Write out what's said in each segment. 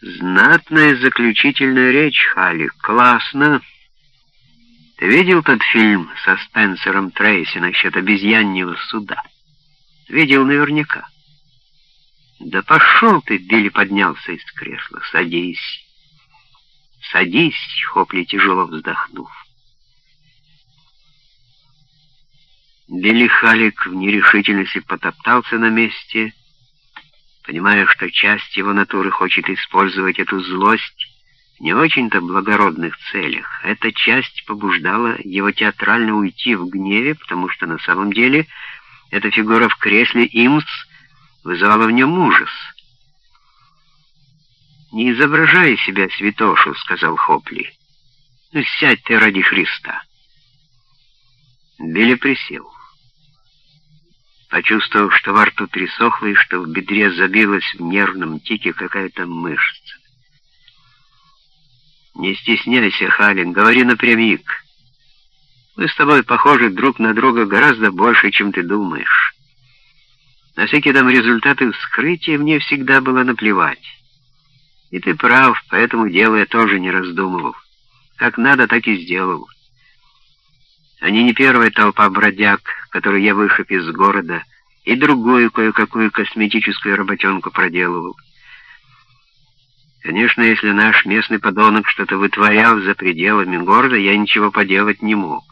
Знатная заключительная речь, Халли. Классно. Ты видел тот фильм со Спенсером Трейси насчет обезьяннего суда? Видел наверняка. Да пошел ты, Билли поднялся из кресла. Садись. Садись, Хопли тяжело вздохнув. Билли Халик в нерешительности потоптался на месте, понимая, что часть его натуры хочет использовать эту злость в не очень-то благородных целях. Эта часть побуждала его театрально уйти в гневе, потому что на самом деле эта фигура в кресле Имс вызывала в нем ужас. «Не изображай себя святошу», — сказал Хопли. «Ну, сядь ты ради Христа». Билли присел. Почувствовав, что во рту пересохло и что в бедре забилась в нервном тике какая-то мышца. «Не стесняйся, Халин, говори напрямик. Мы с тобой похожи друг на друга гораздо больше, чем ты думаешь. На всякие там результаты вскрытия мне всегда было наплевать. И ты прав, поэтому дело я тоже не раздумывал. Как надо, так и сделал». Они не первая толпа бродяг, которую я вышиб из города, и другую кое-какую косметическую работенку проделывал. Конечно, если наш местный подонок что-то вытворял за пределами города, я ничего поделать не мог.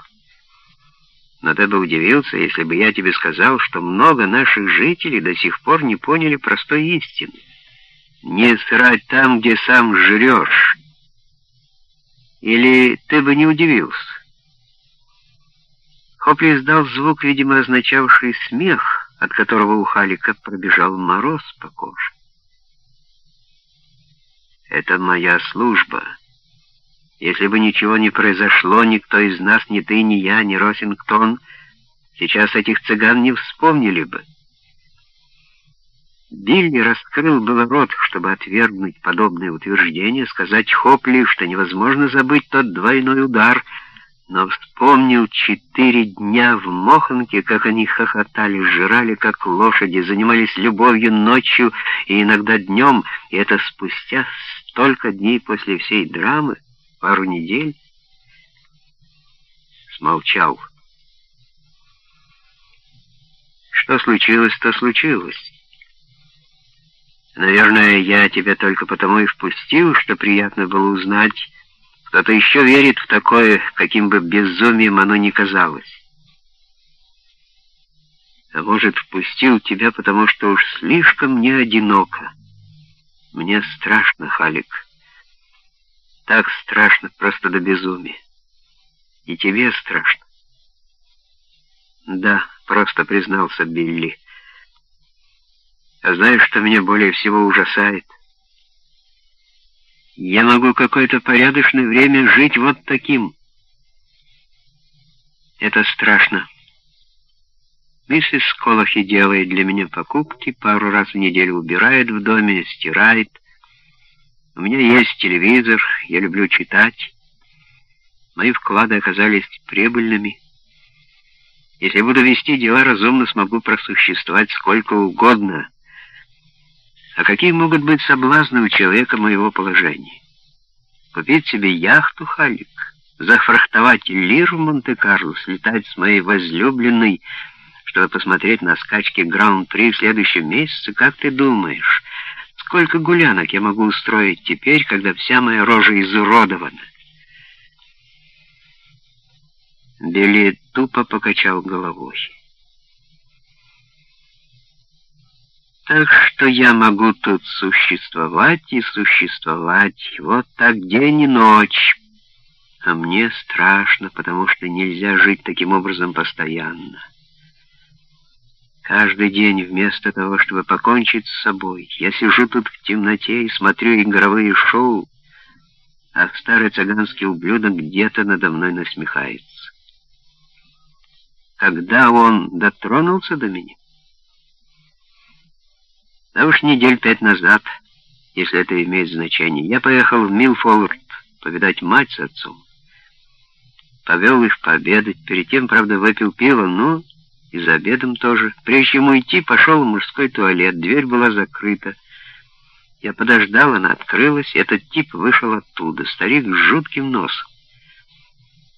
Но ты бы удивился, если бы я тебе сказал, что много наших жителей до сих пор не поняли простой истины. Не срать там, где сам жрешь. Или ты бы не удивился? Хопли издал звук, видимо, означавший смех, от которого у Халика пробежал мороз по коже. «Это моя служба. Если бы ничего не произошло, никто из нас, ни ты, ни я, ни Росингтон, сейчас этих цыган не вспомнили бы». Билли раскрыл было рот, чтобы отвергнуть подобное утверждение, сказать Хопли, что невозможно забыть тот двойной удар — но вспомнил четыре дня в Моханке, как они хохотали, жрали, как лошади, занимались любовью ночью и иногда днем, и это спустя столько дней после всей драмы, пару недель. Смолчал. Что случилось, то случилось. Наверное, я тебя только потому и впустил, что приятно было узнать, кто-то еще верит в такое, каким бы безумием оно ни казалось. А может, впустил тебя, потому что уж слишком мне одиноко. Мне страшно, Халик. Так страшно, просто до безумия. И тебе страшно. Да, просто признался Билли. А знаешь, что меня более всего ужасает? Я могу какое-то порядочное время жить вот таким. Это страшно. Миссис Колохи делает для меня покупки, пару раз в неделю убирает в доме, стирает. У меня есть телевизор, я люблю читать. Мои вклады оказались прибыльными. Если буду вести дела разумно, смогу просуществовать сколько угодно — а какие могут быть соблазны у человека моего положения? Купить себе яхту, Халик, зафрахтовать лир в Монте-Карло, слетать с моей возлюбленной, чтобы посмотреть на скачки Гран-при в следующем месяце, как ты думаешь, сколько гулянок я могу устроить теперь, когда вся моя рожа изуродована? Билли тупо покачал головой. Так что я могу тут существовать и существовать, вот так день и ночь. А мне страшно, потому что нельзя жить таким образом постоянно. Каждый день вместо того, чтобы покончить с собой, я сижу тут в темноте и смотрю игровые шоу, а старый цыганский ублюдок где-то надо мной насмехается. Когда он дотронулся до меня, да уж недель пять назад, если это имеет значение, я поехал в Милфорд повидать мать с отцом. Повел их пообедать, перед тем, правда, выпил пиво, ну, и за обедом тоже. Прежде чем уйти, пошел в мужской туалет, дверь была закрыта. Я подождал, она открылась, этот тип вышел оттуда, старик с жутким носом.